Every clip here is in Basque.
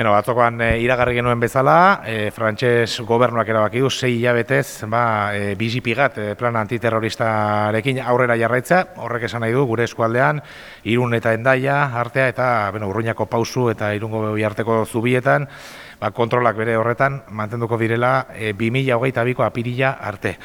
Beno, batzokoan e, iragarri genuen bezala, e, frantses gobernuak erabaki du sei hilabetez, ba, e, bizipigat e, plan antiterroristarekin aurrera jarraitza, horrek esan nahi du gure eskualdean, irun eta endaia artea eta beno, urruñako pausu eta irungo arteko zubietan, ba, kontrolak bere horretan mantenduko direla e, 2022ko apirila arte.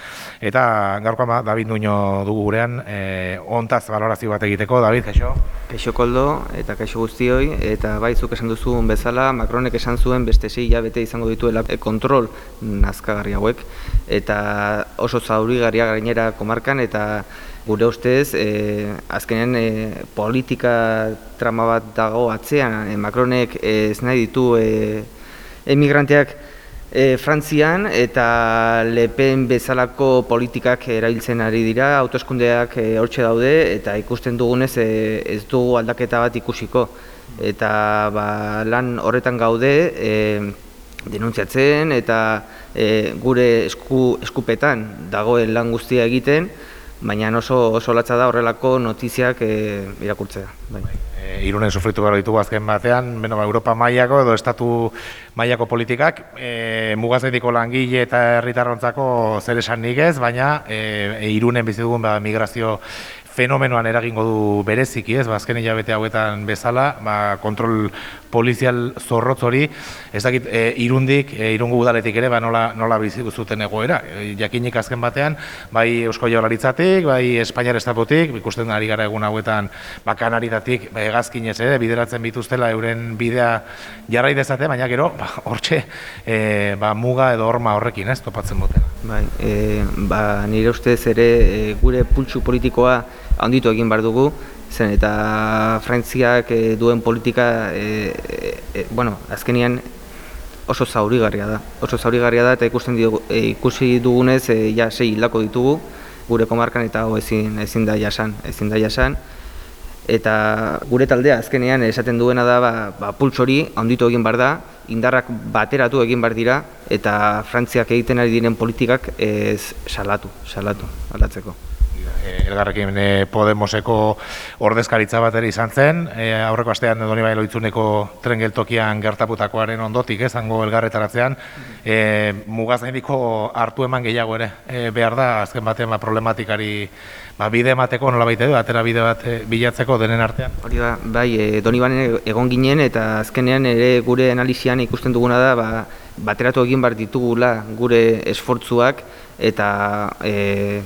Eta gaurkoan ba, David Nuño dugu gurean, e, ontaz balorazio bat egiteko, David, kaixo? Kaixo koldo eta kaixo guztioi, eta baizuk esan duzu bezala, Macronek esan zuen beste sei bete izango dituela e, kontrol nazkagarri hauek, eta oso zaurigarria gainera komarkan, eta gure ustez, e, azkenean e, politika trama bat dago atzean, e, Macronek ez nahi ditu e, emigranteak e, Frantzian eta lepen bezalako politikak erabiltzen ari dira, autoeskundeak e, hortxe daude eta ikusten dugunez e, ez dugu aldaketa bat ikusiko. Eta ba, lan horretan gaude e, denuntziatzen eta e, gure esku, eskupetan dagoen lan guztia egiten, baina oso, oso latza da horrelako notiziak e, irakurtzea. Bai irunen sufritu behar ditugu azken batean, beno, ba, Europa mailako edo estatu mailako politikak, e, mugazendiko langile eta herritarrontzako zer esan nik ez, baina e, irunen bizidugun ba, migrazio fenomenoan eragingo du bereziki, ez, ba, azken hilabete hauetan bezala, ba, kontrol polizial zorrotz hori, ez dakit, e, irundik, e, irungu udaletik ere, ba, nola, nola bizi zuten egoera. E, jakinik azken batean, bai Eusko Jaurlaritzatik, bai Espainiar Estapotik, ikusten ari gara egun hauetan, ba, kanaritatik, ba, egazkin ez, ere, bideratzen bituztela euren bidea jarrai dezate, baina gero, ba, hortxe, e, ba, muga edo horma horrekin, ez, topatzen boten. Bai, e, ba, nire ustez ere, e, gure pultsu politikoa, handitu egin behar dugu, zen eta Frantziak e, duen politika, e, e, bueno, azkenian oso zaurigarria da. Oso zaurigarria da eta ikusten dugu, e, ikusi dugunez e, ja sei hilako ditugu gure komarkan eta hau ezin, ezin da jasan, ezin da jasan. Eta gure taldea azkenean esaten duena da ba, ba pults hori handitu egin bar da, indarrak bateratu egin bar dira eta Frantziak egiten ari diren politikak ez salatu, salatu aldatzeko. Eh, elgarrekin e, Podemoseko ordezkaritza bat ere izan zen, e, aurreko astean doni bai loitzuneko tren geltokian gertaputakoaren ondotik, ezango elgarretaratzean, e, mugaz hartu eman gehiago ere, e, behar da, azken batean ba, problematikari ba, bide emateko nola baita du, atera bide bat bilatzeko denen artean. Hori da, bai, e, doni egon ginen eta azkenean ere gure analizian ikusten duguna da, ba, bateratu egin bar ditugula gure esfortzuak eta e,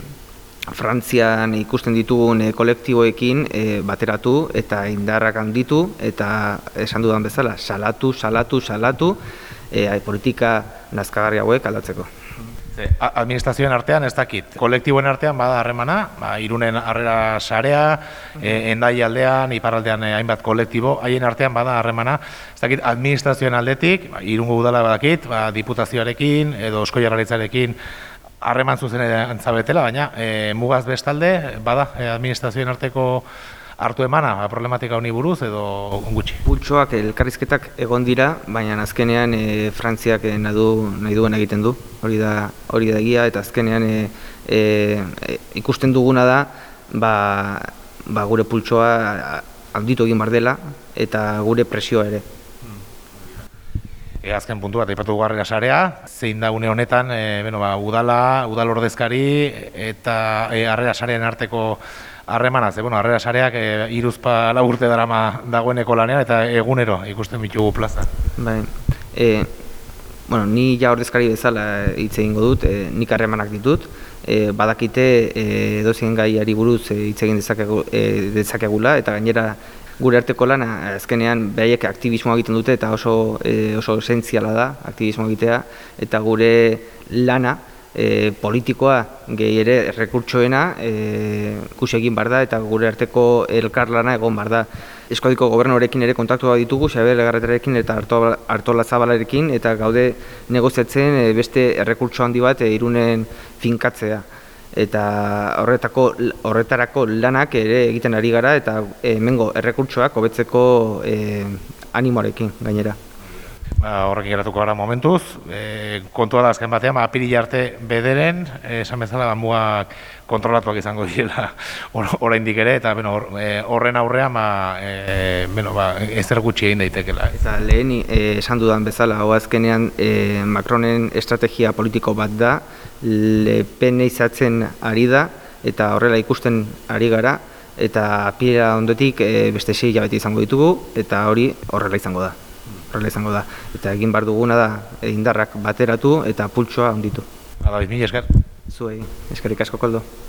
Frantzian ikusten ditugun e, kolektiboekin e, bateratu eta indarrak handitu eta esan dudan bezala, salatu, salatu, salatu e, politika nazkagarri hauek aldatzeko. Administrazioen artean ez dakit, kolektiboen artean bada harremana, ba, irunen harrera sarea, e, endai aldean, iparraldean hainbat kolektibo, haien artean bada harremana, ez dakit, administrazioen aldetik, ba, irungo udala badakit, ba, diputazioarekin edo osko jarraritzarekin harreman zuzen antzabetela, baina e, mugaz bestalde, bada, e, administrazioen arteko hartu emana, ba, problematika honi buruz edo gutxi. Pultsoak elkarrizketak egon dira, baina azkenean e, Frantziak e, nahi, nahi duen egiten du, hori da hori da egia, eta azkenean e, e, ikusten duguna da, ba, ba gure pultsoa alditu egin bar dela, eta gure presioa ere. E, azken puntu bat, aipatu garrera sarea, zein da une honetan, e, beno, ba, udala, udal ordezkari eta e, arrera sarean arteko harremanaz, e, bueno, arrera sareak e, iruzpa urte darama dagoeneko lanean eta egunero ikusten bitugu plaza. Bai, e, bueno, ni ja ordezkari bezala hitz egingo dut, e, nik harremanak ditut, e, badakite e, dozien gaiari buruz e, hitz egin dezakegu, e, dezakegula eta gainera gure arteko lana azkenean behaiek aktivismoa egiten dute eta oso e, oso esentziala da aktivismo egitea eta gure lana e, politikoa gehi ere rekurtsoena e, egin bar da eta gure arteko elkarlana egon bar da. Eskodiko gobernorekin ere kontaktua ditugu, Xabier Legarretarekin eta Artola Zabalarekin eta gaude negoziatzen e, beste errekurtso handi bat e, irunen finkatzea eta horretako horretarako lanak ere egiten ari gara eta hemengo errekurtsoak hobetzeko e, animoarekin gainera. Ba, horrekin geratuko gara momentuz. E, kontua da azken batean, ba, apirila arte bederen, eh, esan bezala, ba, mugak kontrolatuak izango direla or- oraindik ere, eta hor- eh, horren aurrean ba, e, beno, ba, ezer gutxi egin daitekela. Eta lehen eh, esan dudan bezala, hau azkenean eh, Macronen estrategia politiko bat da, lepenizatzen ari da, eta horrela ikusten ari gara, eta apira ondotik eh, beste sei hilabete izango ditugu, eta hori horrela izango da. Horrela izango da. Eta egin bar duguna da indarrak bateratu eta pultsoa onditu. Hala, mila esker. Zuei, eskerrik asko koldo.